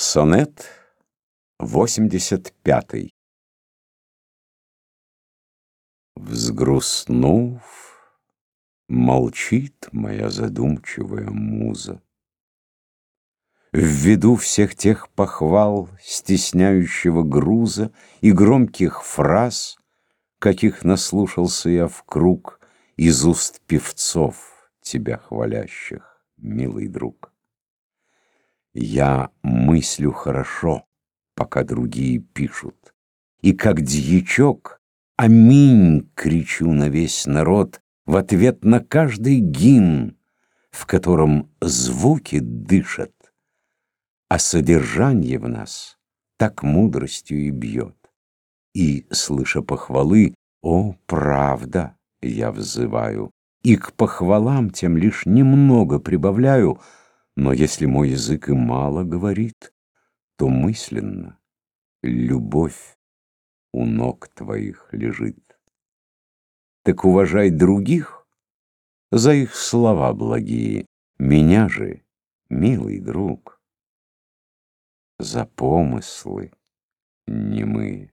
Сонет 85 Взгрустнув, молчит моя задумчивая муза. Ввиду всех тех похвал, стесняющего груза И громких фраз, каких наслушался я в круг Из уст певцов, тебя хвалящих, милый друг. Я мыслю хорошо, пока другие пишут, И как дьячок «Аминь!» кричу на весь народ В ответ на каждый гимн, в котором звуки дышат, А содержание в нас так мудростью и бьет. И, слыша похвалы, «О, правда!» я взываю, И к похвалам тем лишь немного прибавляю — но если мой язык и мало говорит, то мысленно любовь у ног твоих лежит. Так уважай других за их слова благие, меня же, милый друг, за помыслы немые.